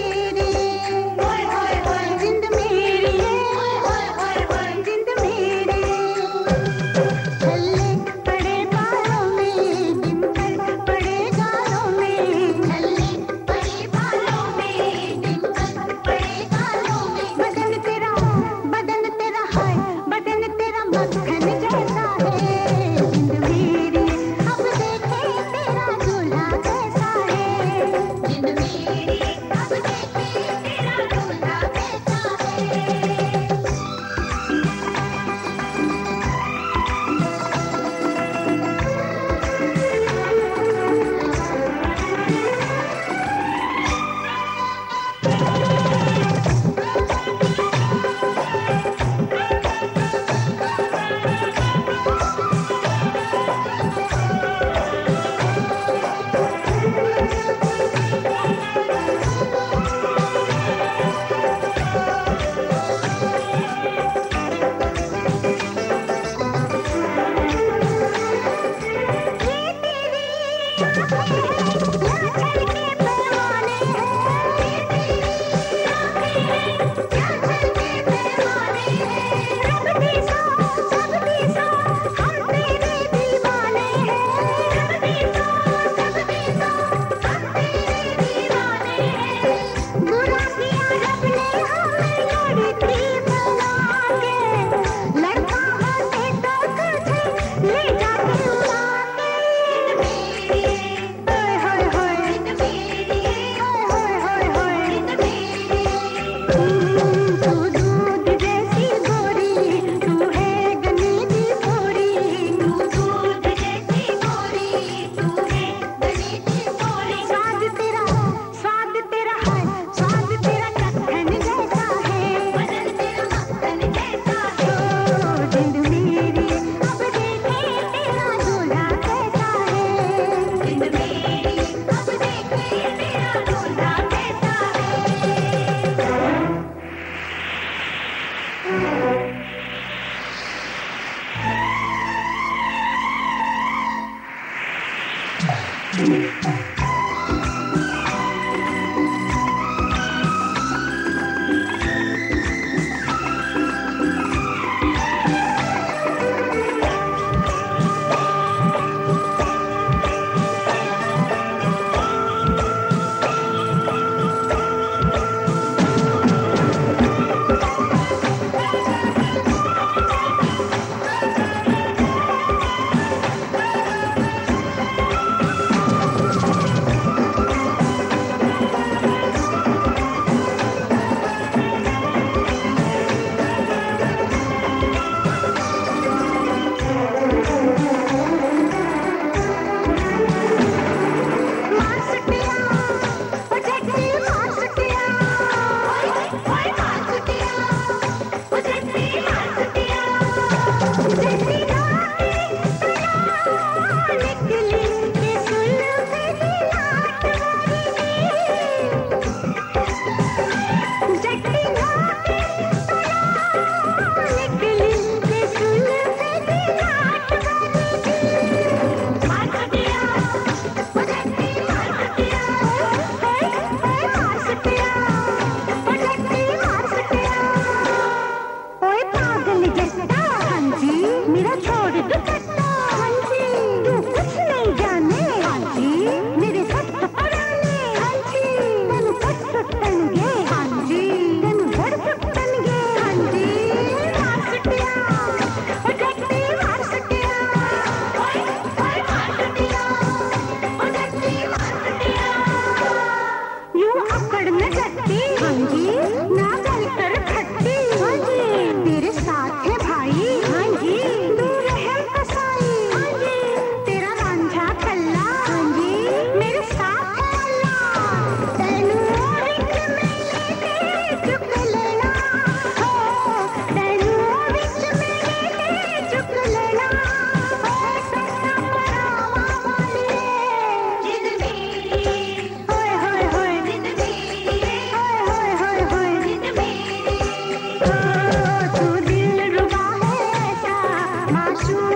तेरे 嗯。Ashura.